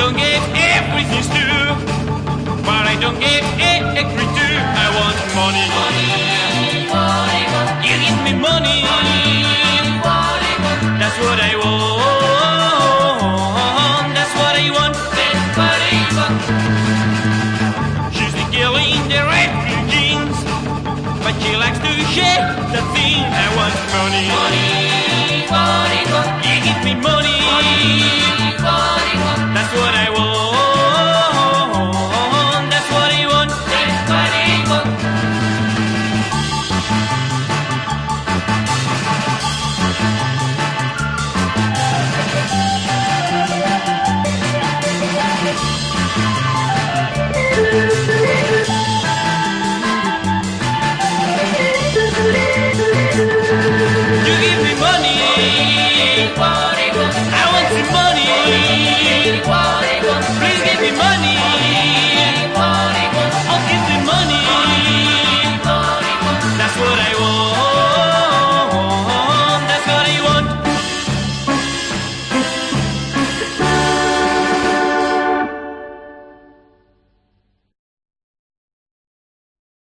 don't get everything too, But I don't get everything. do I want money Money, money You give me money That's what I want That's what I want She's the girl in the red jeans But she likes to share the thing I want money, money, money, money. You give me money. money. You give me money. money.